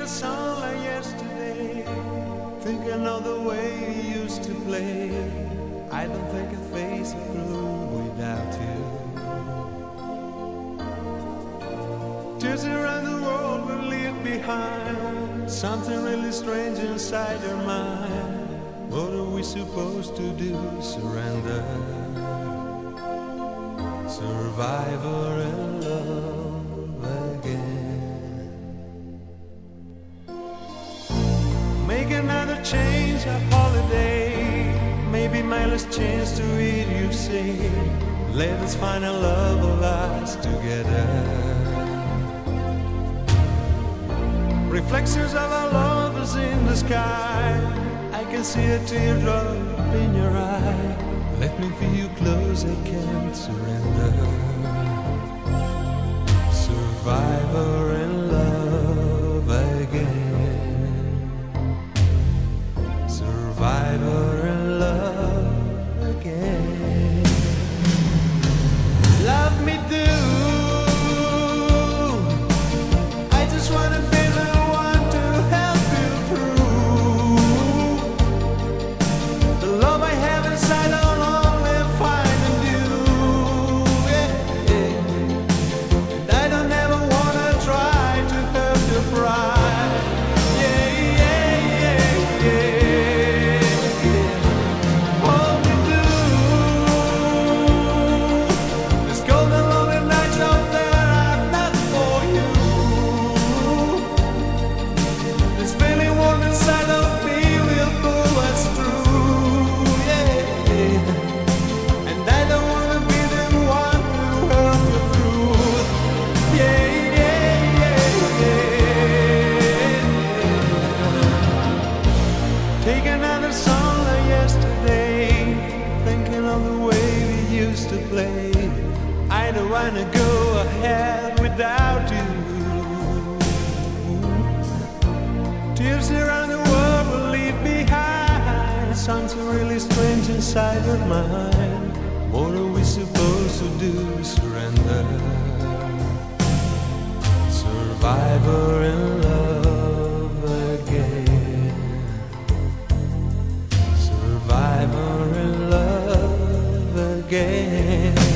another song like yesterday. Thinking of the way you used to play. I don't think I'd face it through without you. Tears around the world will leave behind something really strange inside your mind. What are we supposed to do? Surrender, survivor change, a holiday. Maybe my last chance to read you say. Let us find a love of us together. Reflections of our lovers in the sky. I can see a teardrop in your eye. Let me feel you close, I can't surrender. wanna go ahead without you. Tears around the world will leave behind something really strange inside your mind. What are we supposed to do? Surrender. Survivor in love again. Survivor in love again.